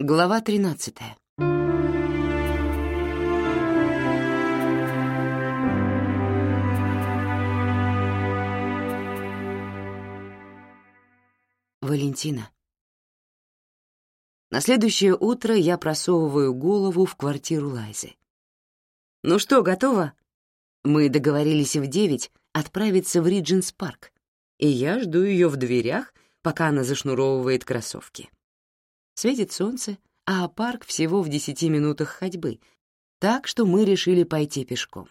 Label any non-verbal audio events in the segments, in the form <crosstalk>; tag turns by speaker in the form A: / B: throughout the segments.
A: Глава 13. Валентина. На следующее утро я просовываю голову в квартиру Лайзы. «Ну что, готово?» Мы договорились в девять отправиться в Ридженс-парк, и я жду ее в дверях, пока она зашнуровывает кроссовки. Светит солнце, а парк всего в десяти минутах ходьбы, так что мы решили пойти пешком.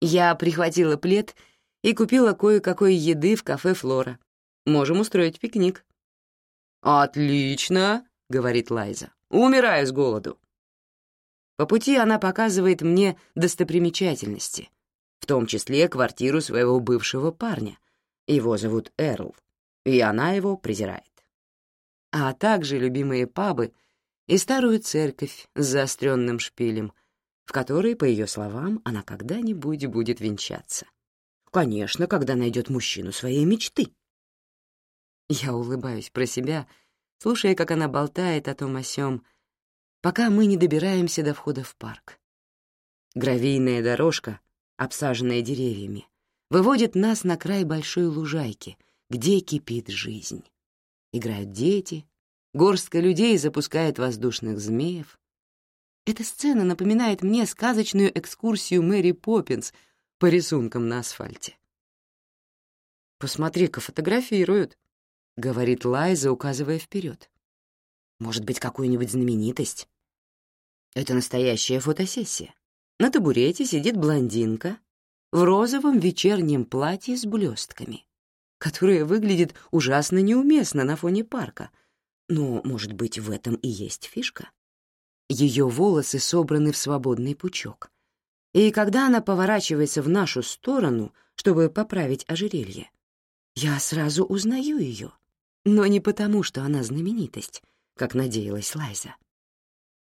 A: Я прихватила плед и купила кое-какой еды в кафе «Флора». Можем устроить пикник. «Отлично», — говорит Лайза. «Умираю с голоду». По пути она показывает мне достопримечательности, в том числе квартиру своего бывшего парня. Его зовут Эрл, и она его презирает а также любимые пабы и старую церковь с заостренным шпилем, в которой, по ее словам, она когда-нибудь будет венчаться. Конечно, когда найдет мужчину своей мечты. Я улыбаюсь про себя, слушая, как она болтает о том о сём, пока мы не добираемся до входа в парк. Гравийная дорожка, обсаженная деревьями, выводит нас на край большой лужайки, где кипит жизнь. Играют дети, горстка людей запускает воздушных змеев. Эта сцена напоминает мне сказочную экскурсию Мэри Поппинс по рисункам на асфальте. «Посмотри-ка, фотографируют», — говорит Лайза, указывая вперед. «Может быть, какую-нибудь знаменитость?» Это настоящая фотосессия. На табурете сидит блондинка в розовом вечернем платье с блестками которая выглядит ужасно неуместно на фоне парка. Но, может быть, в этом и есть фишка? Ее волосы собраны в свободный пучок. И когда она поворачивается в нашу сторону, чтобы поправить ожерелье, я сразу узнаю ее. Но не потому, что она знаменитость, как надеялась Лайза.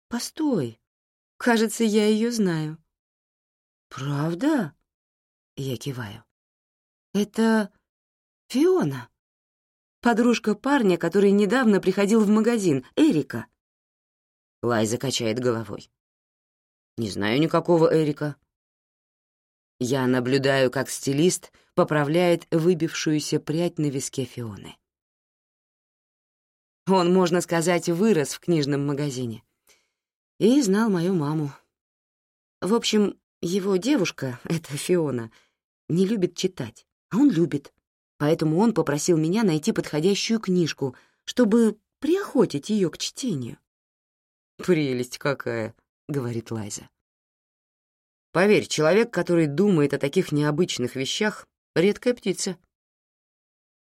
A: «Постой, кажется, я ее знаю». «Правда?» — я киваю. «Это Фиона. Подружка парня, который недавно приходил в магазин, Эрика. Лайза качает головой. Не знаю никакого Эрика. Я наблюдаю, как стилист поправляет выбившуюся прядь на виске Фионы. Он, можно сказать, вырос в книжном магазине и знал мою маму. В общем, его девушка, <laughs> эта Фиона, не любит читать, а он любит поэтому он попросил меня найти подходящую книжку, чтобы приохотить ее к чтению. «Прелесть какая», — говорит Лайза. «Поверь, человек, который думает о таких необычных вещах, — редкая птица».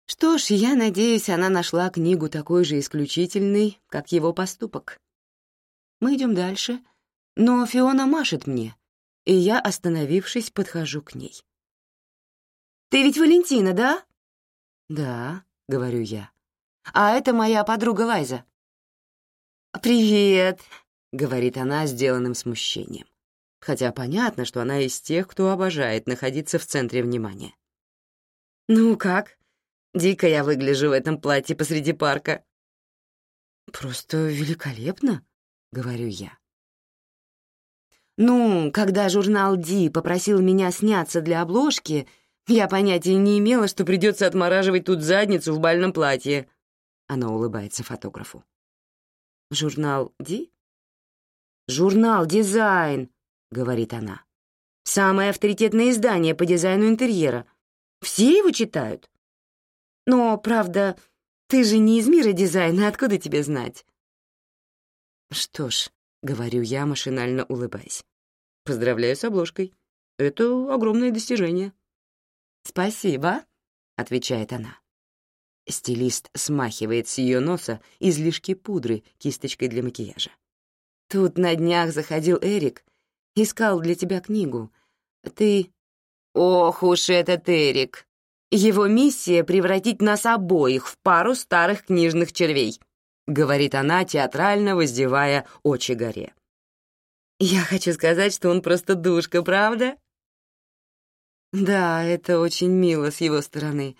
A: Что ж, я надеюсь, она нашла книгу такой же исключительной, как его поступок. Мы идем дальше, но Фиона машет мне, и я, остановившись, подхожу к ней. «Ты ведь Валентина, да?» «Да», — говорю я. «А это моя подруга Лайза». «Привет», — говорит она сделанным смущением. Хотя понятно, что она из тех, кто обожает находиться в центре внимания. «Ну как? Дико я выгляжу в этом платье посреди парка». «Просто великолепно», — говорю я. «Ну, когда журнал «Ди» попросил меня сняться для обложки, я понятия не имела, что придется отмораживать тут задницу в бальном платье. Она улыбается фотографу. Журнал Ди? Журнал Дизайн, говорит она. Самое авторитетное издание по дизайну интерьера. Все его читают. Но, правда, ты же не из мира дизайна, откуда тебе знать? Что ж, говорю я, машинально улыбаясь. Поздравляю с обложкой. Это огромное достижение. «Спасибо», — отвечает она. Стилист смахивает с ее носа излишки пудры кисточкой для макияжа. «Тут на днях заходил Эрик, искал для тебя книгу. Ты...» «Ох уж этот Эрик! Его миссия — превратить нас обоих в пару старых книжных червей», — говорит она, театрально воздевая очи горе. «Я хочу сказать, что он просто душка, правда?» Да, это очень мило с его стороны.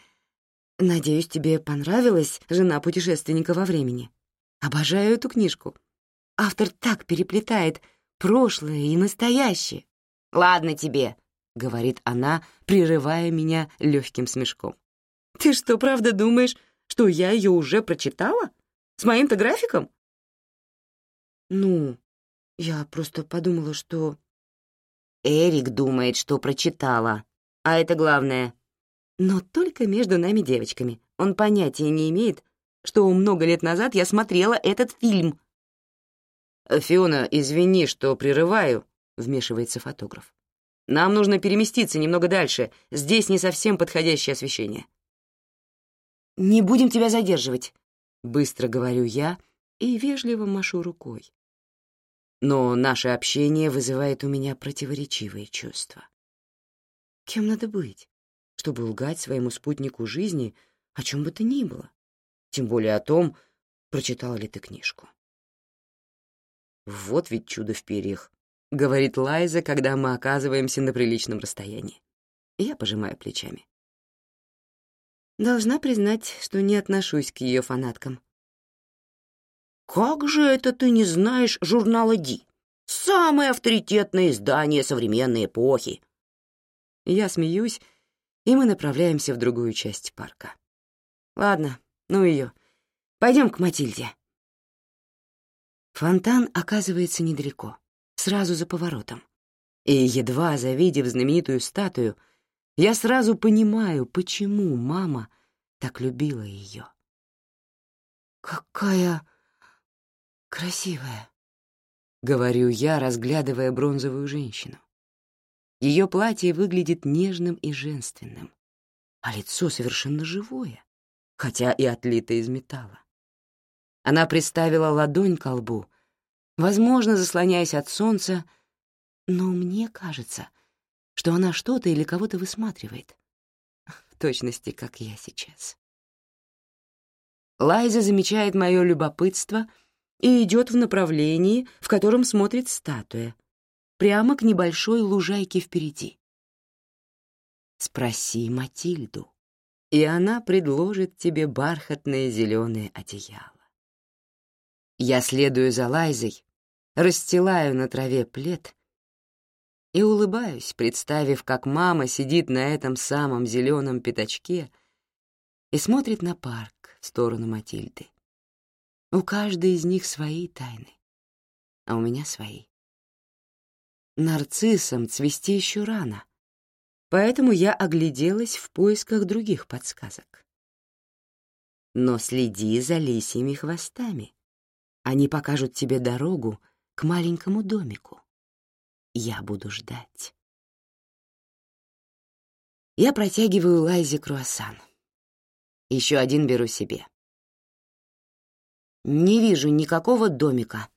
A: Надеюсь, тебе понравилась жена путешественника во времени. Обожаю эту книжку. Автор так переплетает прошлое и настоящее. «Ладно тебе», — говорит она, прерывая меня легким смешком. «Ты что, правда думаешь, что я ее уже прочитала? С моим-то графиком?» «Ну, я просто подумала, что...» Эрик думает, что прочитала, а это главное. Но только между нами девочками. Он понятия не имеет, что много лет назад я смотрела этот фильм. «Фиона, извини, что прерываю», — вмешивается фотограф. «Нам нужно переместиться немного дальше. Здесь не совсем подходящее освещение». «Не будем тебя задерживать», — быстро говорю я и вежливо машу рукой. Но наше общение вызывает у меня противоречивые чувства. Кем надо быть, чтобы лгать своему спутнику жизни о чем бы то ни было? Тем более о том, прочитала ли ты книжку. «Вот ведь чудо в перьях», — говорит Лайза, когда мы оказываемся на приличном расстоянии. Я пожимаю плечами. Должна признать, что не отношусь к ее фанаткам.
B: «Как же это ты не знаешь журнала «Ди»? Самое авторитетное издание современной эпохи!»
A: Я смеюсь, и мы направляемся в другую часть парка. Ладно, ну ее. Пойдем к Матильде. Фонтан оказывается недалеко, сразу за поворотом. И, едва завидев знаменитую статую, я сразу понимаю, почему мама так любила ее. «Какая красивая», — говорю я, разглядывая бронзовую женщину. Ее платье выглядит нежным и женственным, а лицо совершенно живое, хотя и отлито из металла. Она приставила ладонь к лбу, возможно, заслоняясь от солнца, но мне кажется, что она что-то или кого-то высматривает. В точности, как я сейчас. Лайза замечает мое любопытство и идет в направлении, в котором смотрит статуя, прямо к небольшой лужайке впереди. Спроси Матильду, и она предложит тебе бархатное зеленое одеяло. Я следую за Лайзой, расстилаю на траве плед и улыбаюсь, представив, как мама сидит на этом самом зеленом пятачке и смотрит на парк в сторону Матильды. У каждой из них свои тайны, а у меня свои. Нарциссам цвести еще рано, поэтому я огляделась в поисках других подсказок. Но следи за лисьими хвостами. Они покажут тебе дорогу к маленькому домику. Я буду ждать. Я протягиваю Лайзе круассан. Еще один беру себе. Не вижу никакого домика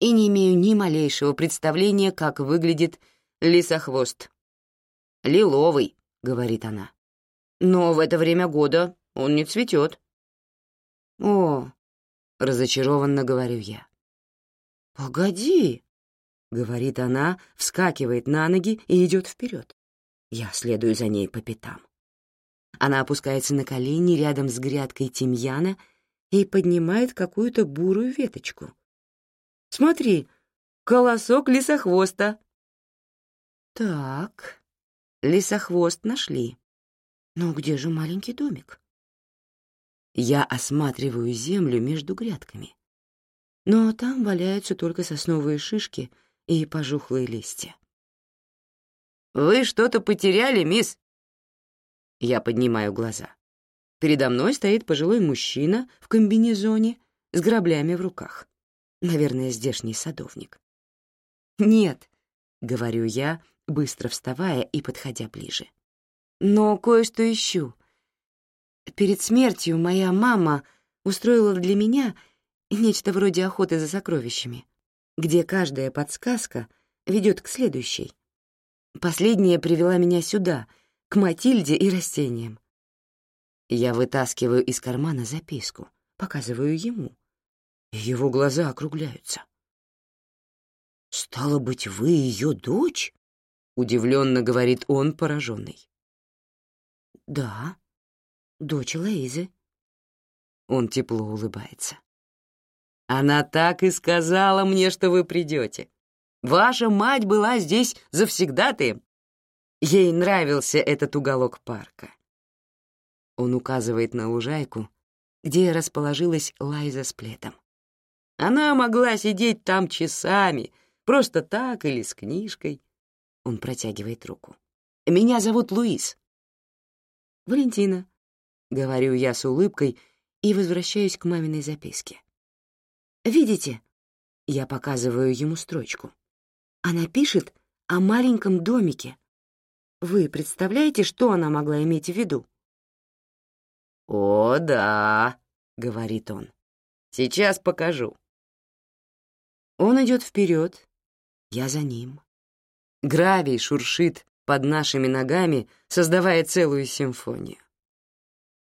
A: и не имею ни малейшего представления, как выглядит лисохвост. «Лиловый», — говорит она. «Но в это время года он не цветет». «О, — разочарованно говорю я. «Погоди», — говорит она, вскакивает на ноги и идет вперед. Я следую за ней по пятам. Она опускается на колени рядом с грядкой тимьяна и поднимает какую-то бурую веточку. «Смотри, колосок лисохвоста!» «Так, лисохвост нашли. Но где же маленький домик?» Я осматриваю землю между грядками. Но там валяются только сосновые шишки и пожухлые листья. «Вы что-то потеряли, мисс?» Я поднимаю глаза. Передо мной стоит пожилой мужчина в комбинезоне с граблями в руках. Наверное, здешний садовник. «Нет», — говорю я, быстро вставая и подходя ближе. «Но кое-что ищу. Перед смертью моя мама устроила для меня нечто вроде охоты за сокровищами, где каждая подсказка ведет к следующей. Последняя привела меня сюда, к Матильде и растениям. Я вытаскиваю из кармана записку, показываю ему. Его глаза округляются.
B: «Стало быть, вы ее дочь?»
A: — удивленно говорит он, пораженный. «Да», дочь Лейзы. Он тепло улыбается. Она так и сказала мне, что вы придете. Ваша мать была здесь завсегдатаем. Ей нравился этот уголок парка. Он указывает на лужайку, где расположилась Лайза с плетом. Она могла сидеть там часами, просто так или с книжкой. Он протягивает руку. «Меня зовут Луис». «Валентина», — говорю я с улыбкой и возвращаюсь к маминой записке. «Видите?» — я показываю ему строчку. Она пишет о маленьком домике. Вы представляете, что она могла иметь в виду?
B: «О, да», — говорит он. «Сейчас покажу».
A: Он идет вперед, я за ним. Гравий шуршит под нашими ногами, создавая целую симфонию.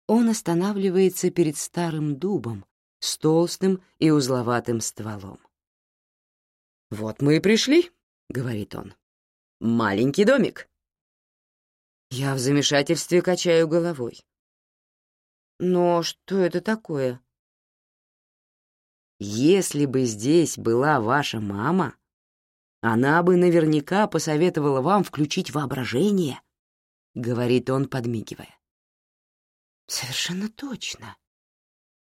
A: Он останавливается перед старым дубом с толстым и узловатым стволом. «Вот мы и пришли», — говорит он. «Маленький домик». Я в замешательстве качаю головой. «Но что это такое?» Если бы здесь была ваша мама, она бы наверняка посоветовала вам включить воображение, — говорит он, подмигивая. Совершенно точно.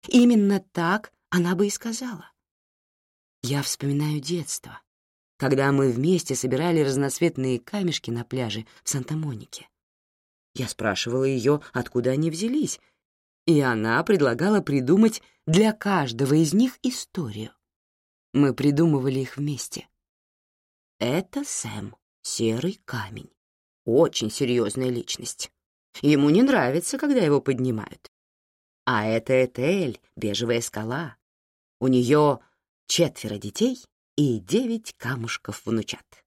A: Именно так она бы и сказала. Я вспоминаю детство, когда мы вместе собирали разноцветные камешки на пляже в Санта-Монике. Я спрашивала ее, откуда они взялись, и она предлагала придумать для каждого из них историю. Мы придумывали их вместе. Это Сэм, серый камень. Очень серьезная личность. Ему не нравится, когда его поднимают. А это Этель, бежевая скала. У нее четверо детей и девять камушков внучат.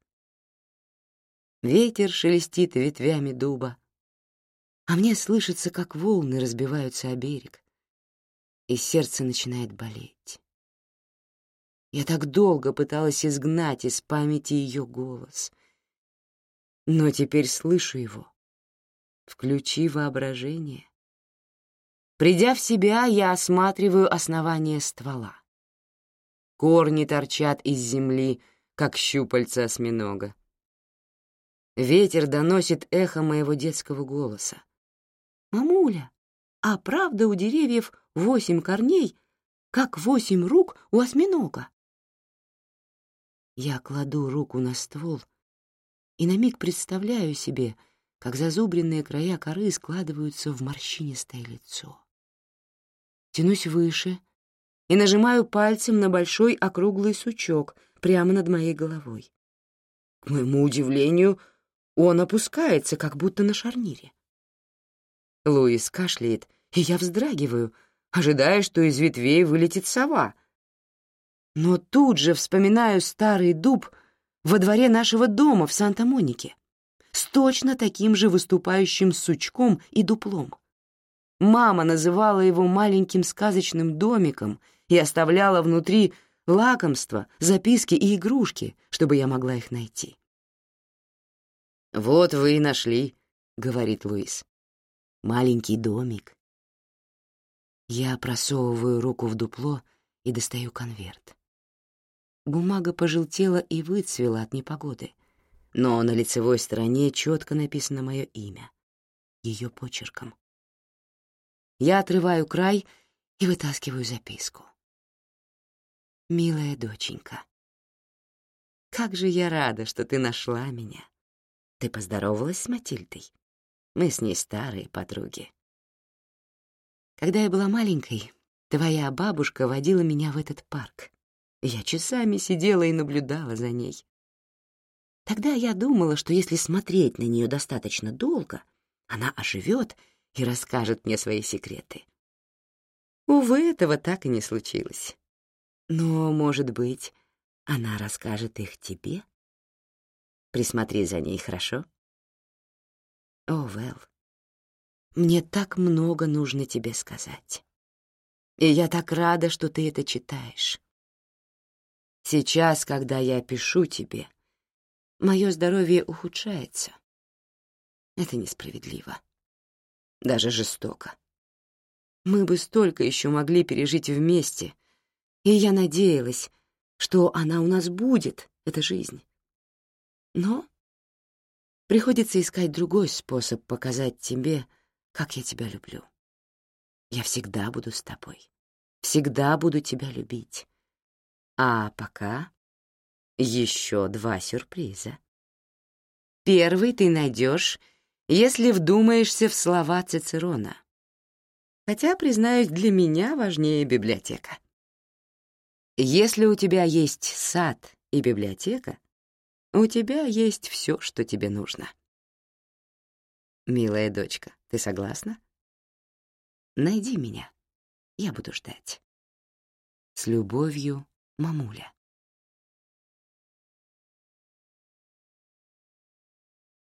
A: Ветер шелестит ветвями дуба, а мне слышится, как волны разбиваются о берег, и сердце начинает болеть. Я так долго пыталась изгнать из памяти ее голос, но теперь слышу его. Включи воображение. Придя в себя, я осматриваю основание ствола. Корни торчат из земли, как щупальца осьминога. Ветер доносит эхо моего детского голоса. «Мамуля, а правда у деревьев восемь корней, как восемь рук у осьминога?» Я кладу руку на ствол и на миг представляю себе, как зазубренные края коры складываются в морщинистое лицо. Тянусь выше и нажимаю пальцем на большой округлый сучок прямо над моей головой. К моему удивлению, он опускается, как будто на шарнире. Луис кашляет, и я вздрагиваю, ожидая, что из ветвей вылетит сова. Но тут же вспоминаю старый дуб во дворе нашего дома в Санта-Монике с точно таким же выступающим сучком и дуплом. Мама называла его маленьким сказочным домиком и оставляла внутри лакомства, записки и игрушки, чтобы я могла их найти. «Вот вы и нашли», — говорит Луис маленький домик. Я просовываю руку в дупло и достаю конверт. Бумага пожелтела и выцвела от непогоды, но на лицевой стороне четко написано мое имя, ее почерком. Я отрываю край и вытаскиваю записку. «Милая доченька, как же я рада, что ты нашла меня. Ты поздоровалась с Матильдой?» Мы с ней старые подруги. Когда я была маленькой, твоя бабушка водила меня в этот парк. Я часами сидела и наблюдала за ней. Тогда я думала, что если смотреть на нее достаточно долго, она оживет и расскажет мне свои секреты. Увы, этого так и не случилось. Но, может быть, она расскажет их тебе? Присмотри за ней, хорошо? О, Вэл, мне так много нужно тебе сказать. И я так рада, что ты это читаешь. Сейчас, когда я пишу тебе, мое здоровье ухудшается. Это несправедливо. Даже жестоко. Мы бы столько еще могли пережить вместе, И я надеялась, что она у нас будет, эта жизнь. Но приходится искать другой способ показать тебе, как я тебя люблю. Я всегда буду с тобой. Всегда буду тебя любить. А пока еще два сюрприза. Первый ты найдешь, если вдумаешься в слова Цицерона. Хотя, признаюсь, для меня важнее библиотека. Если у тебя есть сад и библиотека, у тебя есть все, что тебе нужно. Милая дочка, ты согласна? Найди меня. Я буду ждать. С любовью, мамуля.